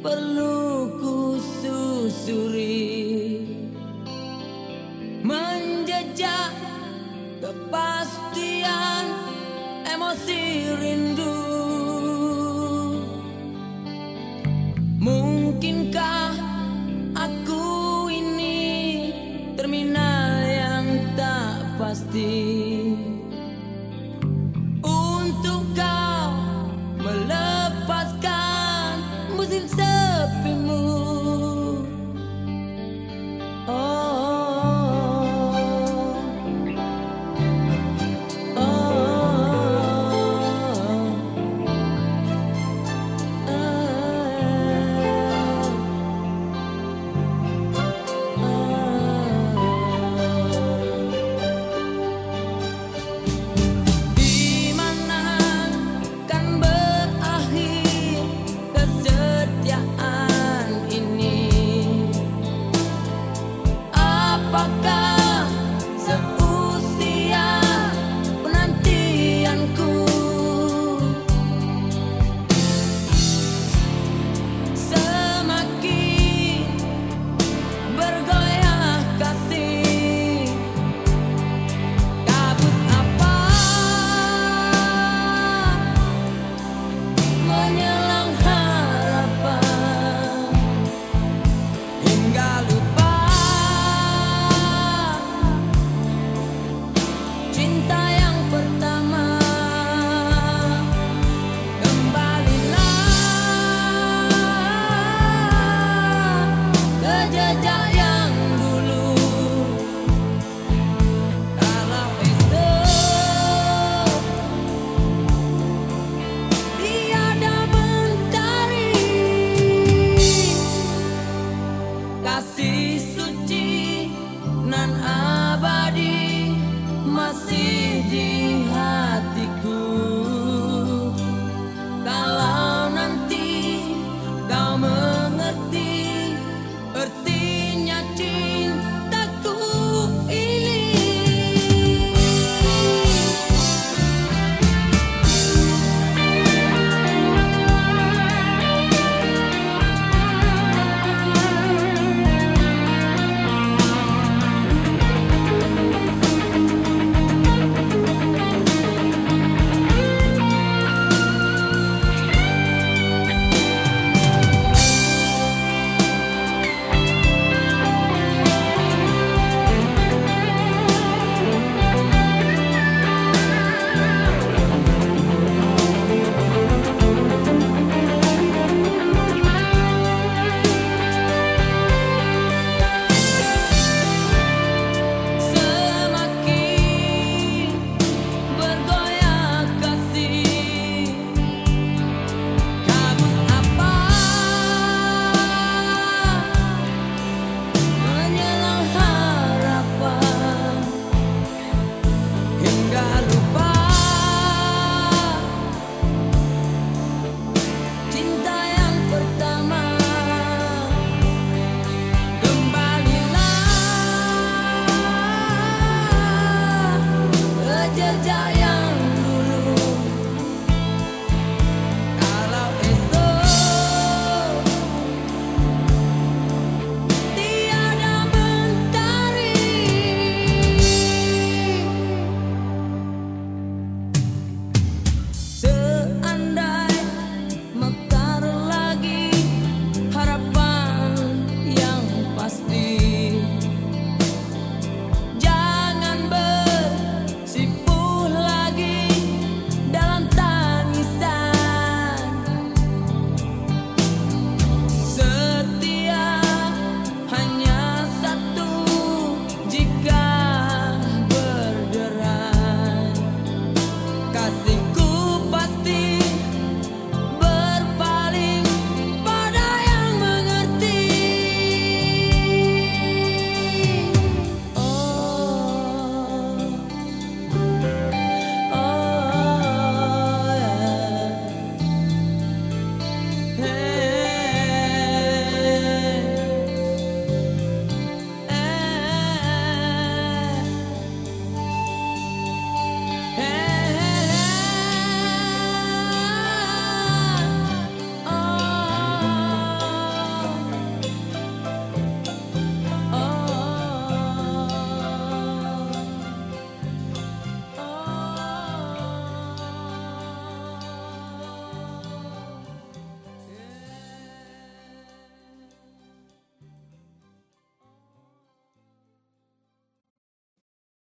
perlu ku susuri. Menjejak kepastian emosi rindu assim.